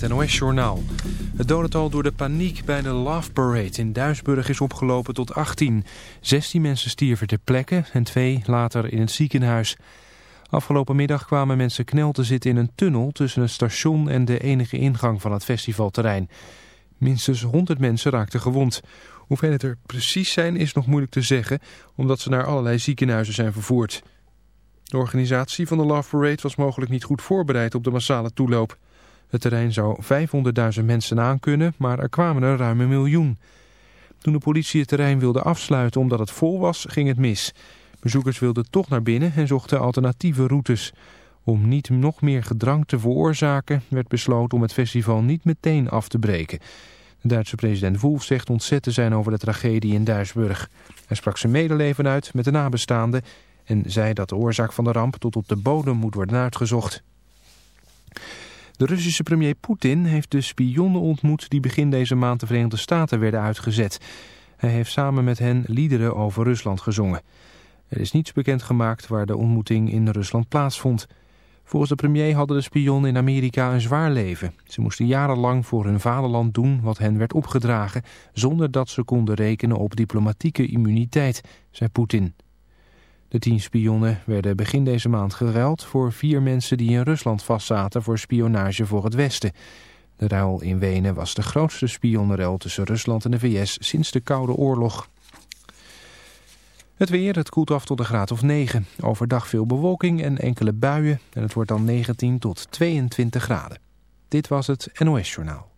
het NOS-journaal. Het dodental door de paniek bij de Love Parade in Duisburg is opgelopen tot 18. 16 mensen stierven ter plekke en twee later in het ziekenhuis. Afgelopen middag kwamen mensen knel te zitten in een tunnel tussen het station en de enige ingang van het festivalterrein. Minstens 100 mensen raakten gewond. Hoeveel het er precies zijn is nog moeilijk te zeggen, omdat ze naar allerlei ziekenhuizen zijn vervoerd. De organisatie van de Love Parade was mogelijk niet goed voorbereid op de massale toeloop. Het terrein zou 500.000 mensen aankunnen, maar er kwamen er ruim een miljoen. Toen de politie het terrein wilde afsluiten omdat het vol was, ging het mis. Bezoekers wilden toch naar binnen en zochten alternatieve routes. Om niet nog meer gedrang te veroorzaken werd besloten om het festival niet meteen af te breken. De Duitse president Wolf zegt ontzet te zijn over de tragedie in Duisburg. Hij sprak zijn medeleven uit met de nabestaanden en zei dat de oorzaak van de ramp tot op de bodem moet worden uitgezocht. De Russische premier Poetin heeft de spionnen ontmoet die begin deze maand de Verenigde Staten werden uitgezet. Hij heeft samen met hen liederen over Rusland gezongen. Er is niets bekend gemaakt waar de ontmoeting in Rusland plaatsvond. Volgens de premier hadden de spionnen in Amerika een zwaar leven. Ze moesten jarenlang voor hun vaderland doen wat hen werd opgedragen... zonder dat ze konden rekenen op diplomatieke immuniteit, zei Poetin. De tien spionnen werden begin deze maand geruild voor vier mensen die in Rusland vastzaten voor spionage voor het Westen. De ruil in Wenen was de grootste spionnenruil tussen Rusland en de VS sinds de Koude Oorlog. Het weer, het koelt af tot een graad of 9. Overdag veel bewolking en enkele buien en het wordt dan 19 tot 22 graden. Dit was het NOS Journaal.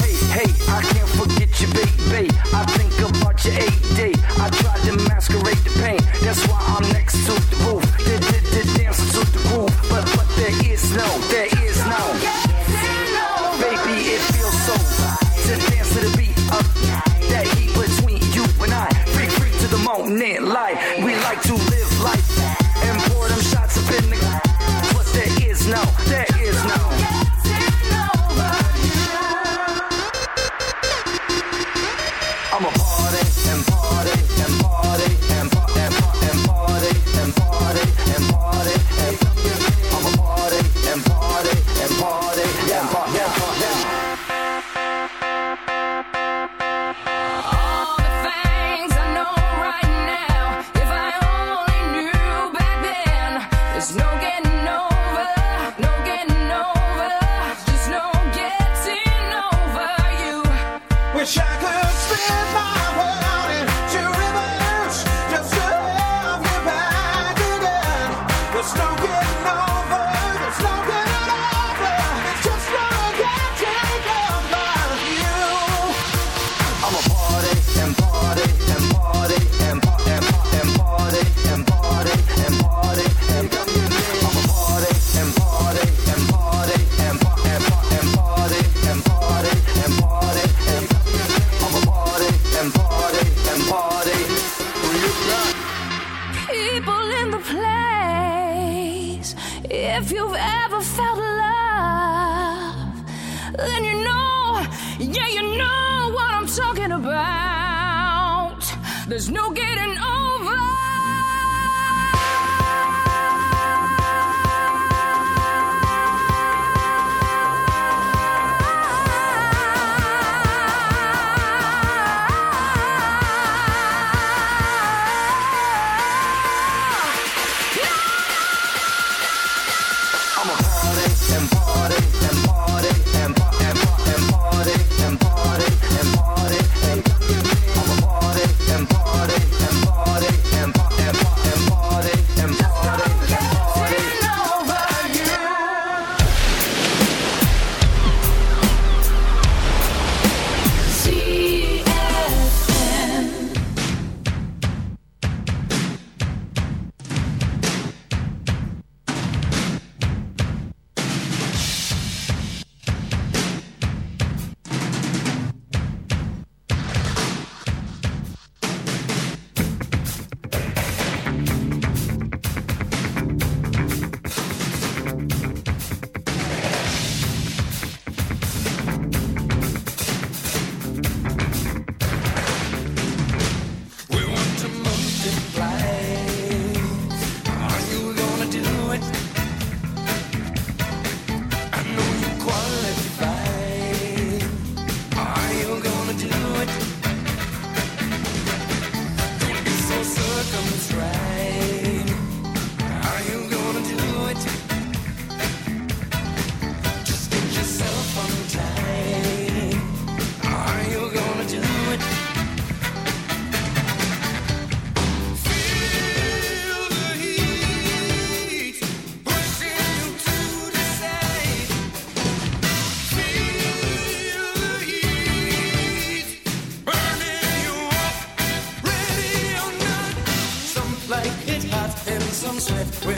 Hey, hey, I can't forget you, baby. I think about your eight day. I tried to masquerade the pain. That's why I'm next to the roof. Did to the groove. But, but there is no, there is no. Baby, it feels so to dance to the beat of that heat between you and I. Free, free to the moment, light. comes swift.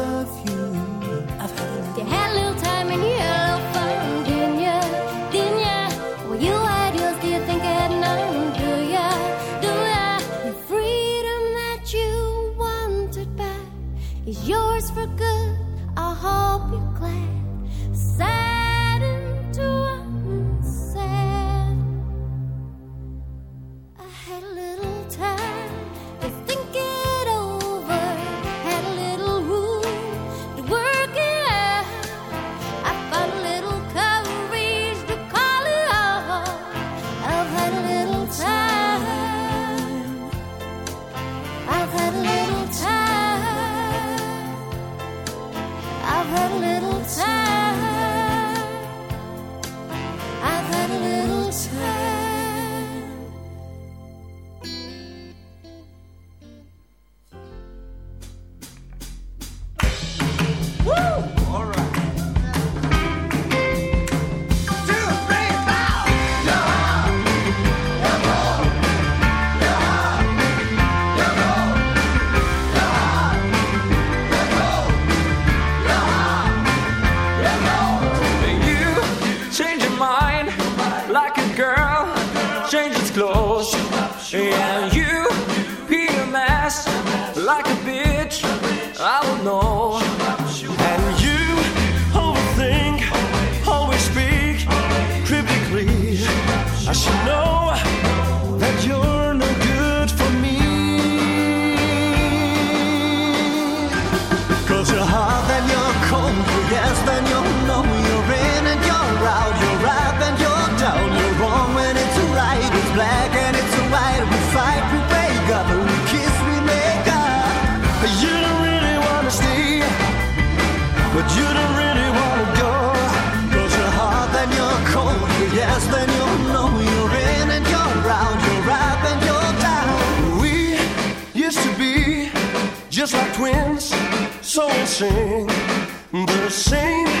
twins, so sing the same.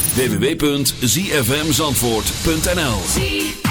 www.zfmzandvoort.nl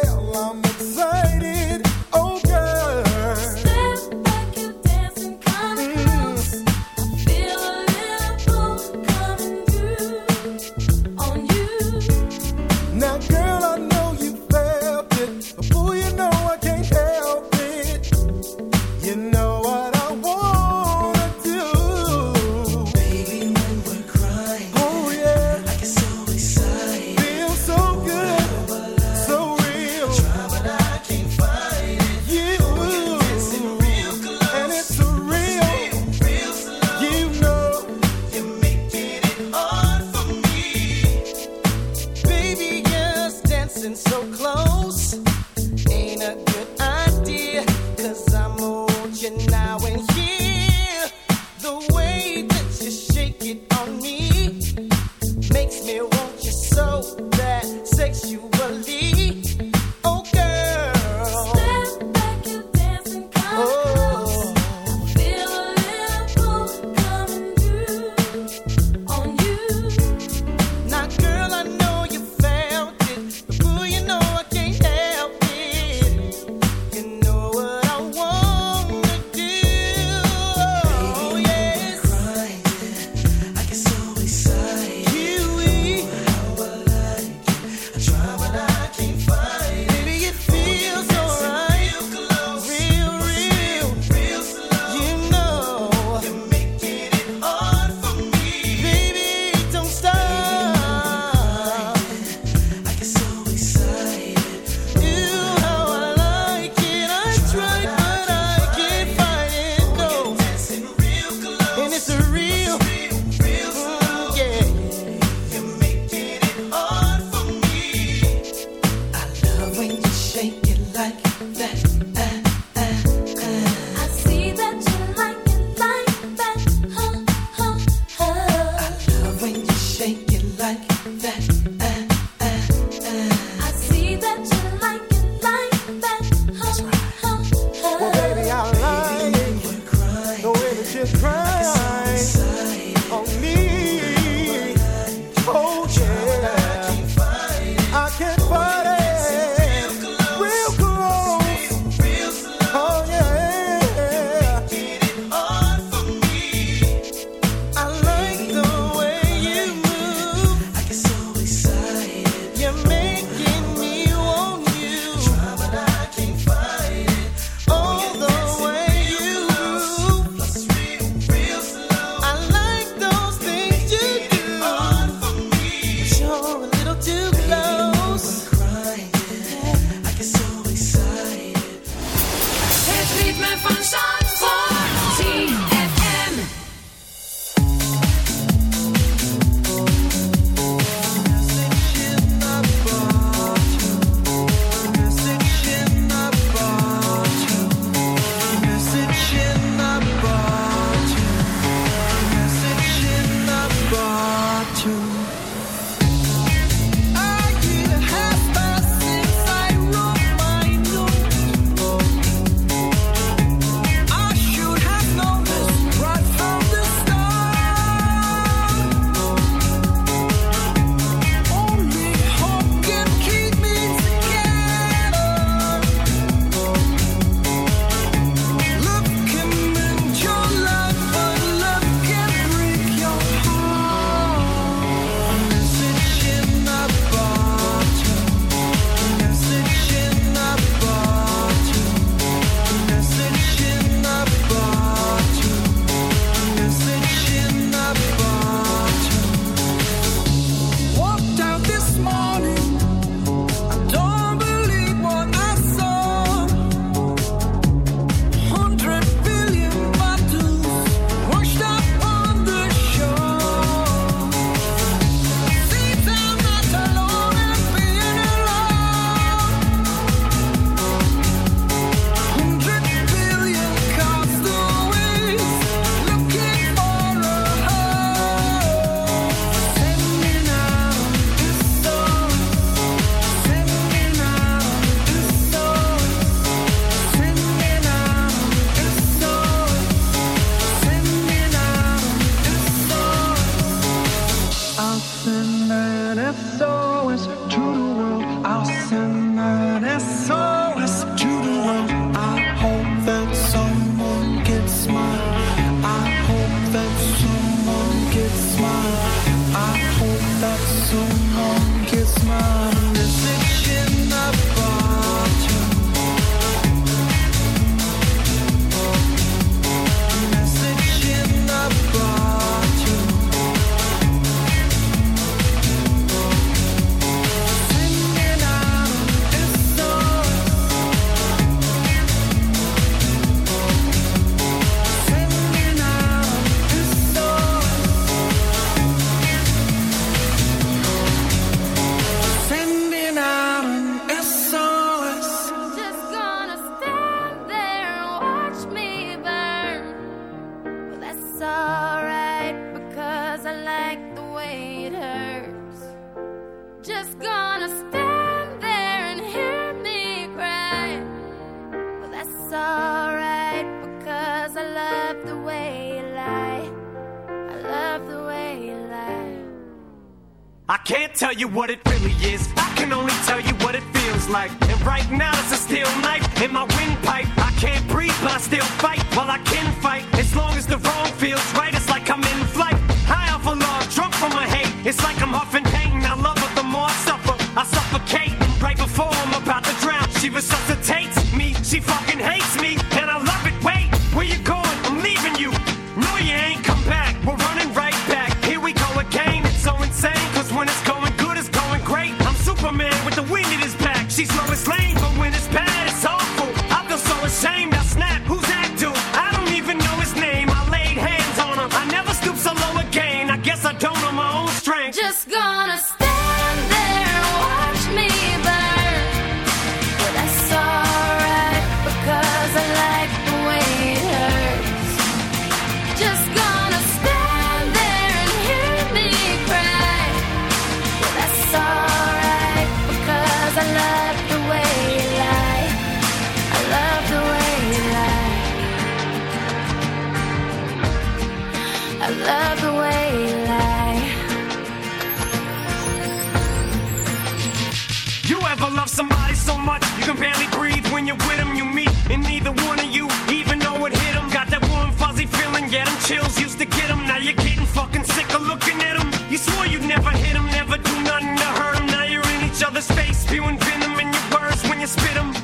can barely breathe when you're with them. You meet, and neither one of you even know it hit them. Got that warm, fuzzy feeling, get them chills. Used to get them, now you're getting fucking sick of looking at them. You swore you'd never hit them, never do nothing to hurt them. Now you're in each other's face, spewing venom in your words when you spit them.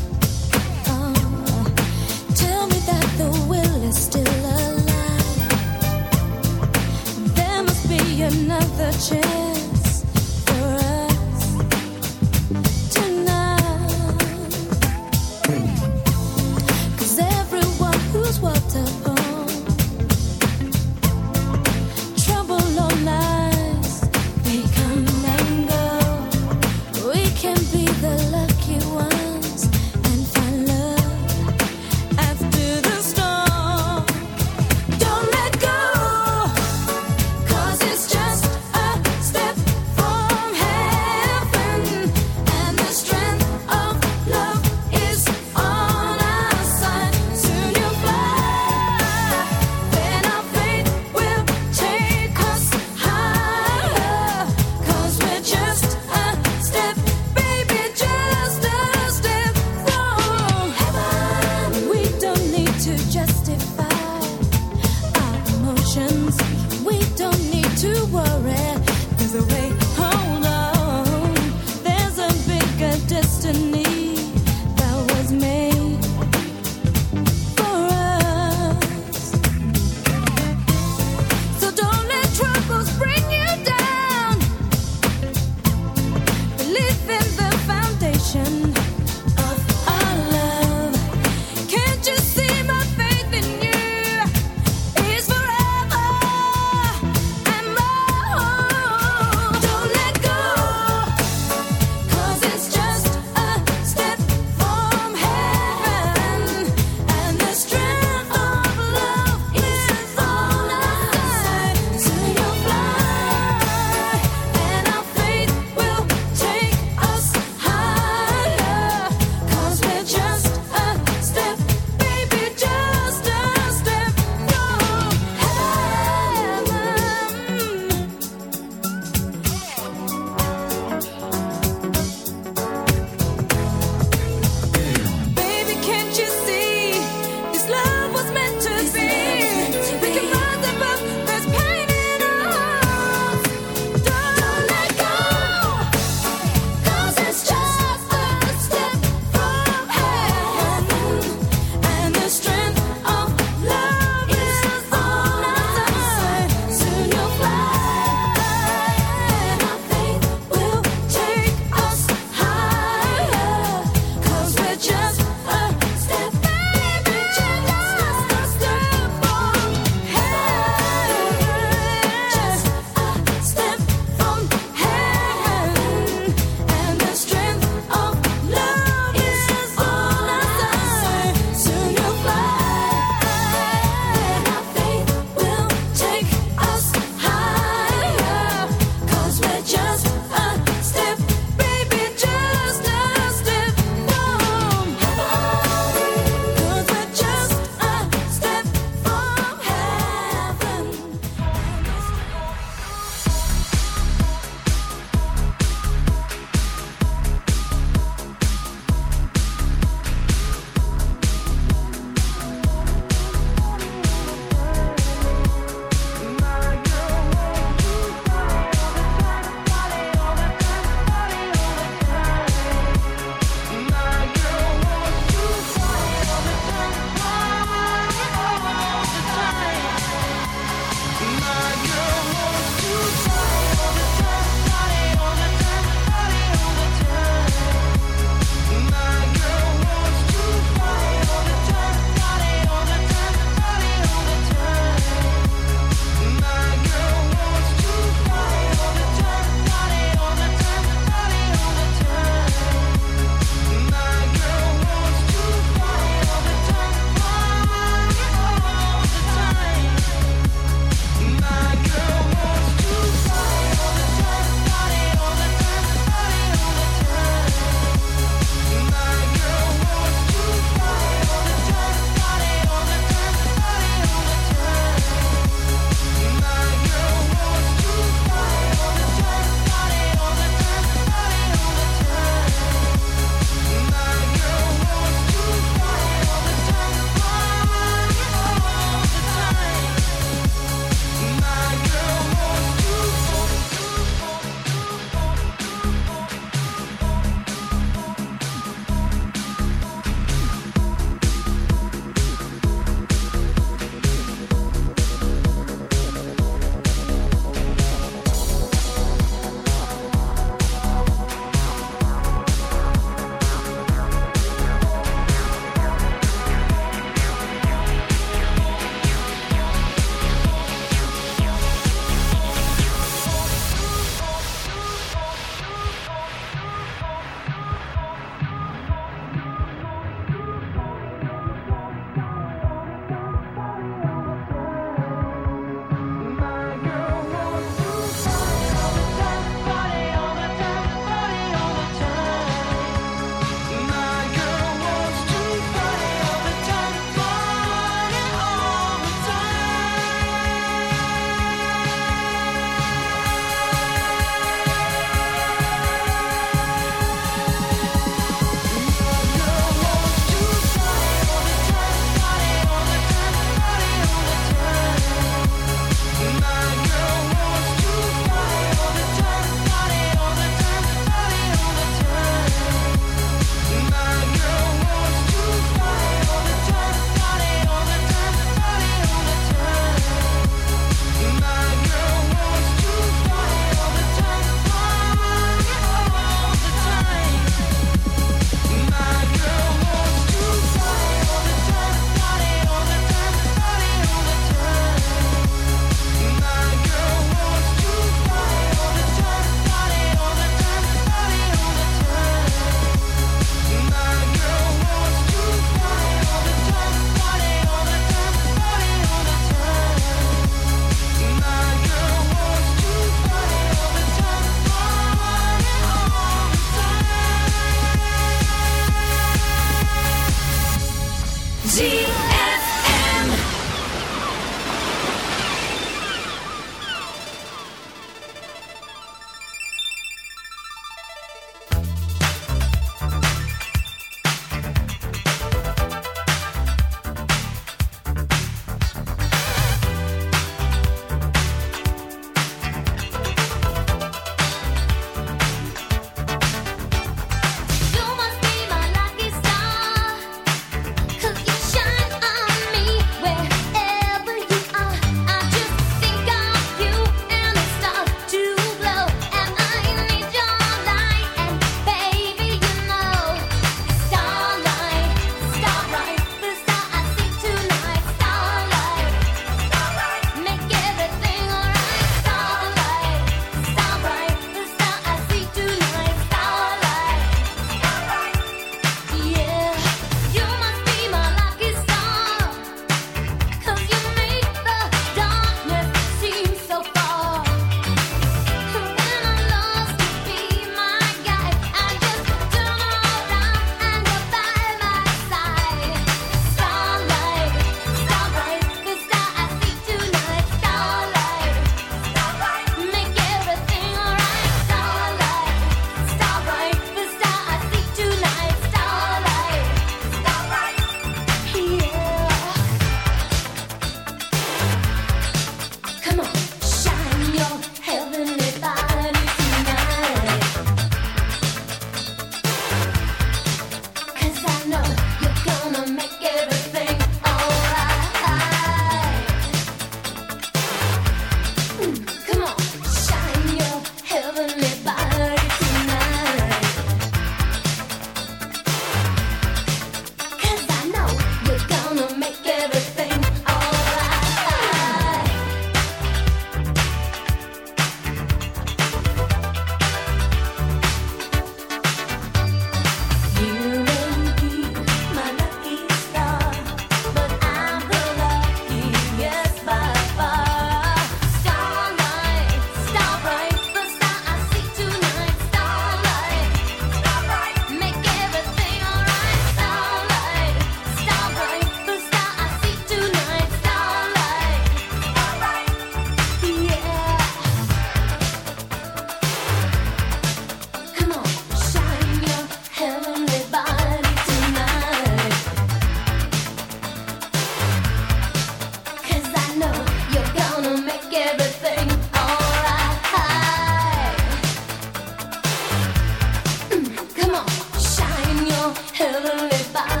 很明白。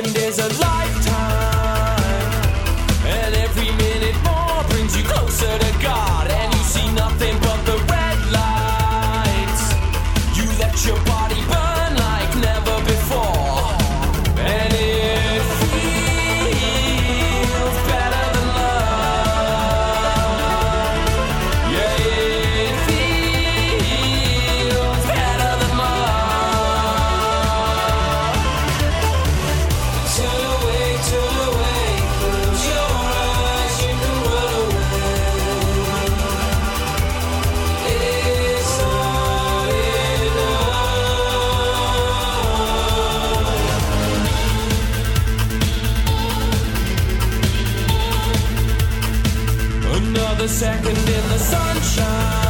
and there's a lot second in the sunshine.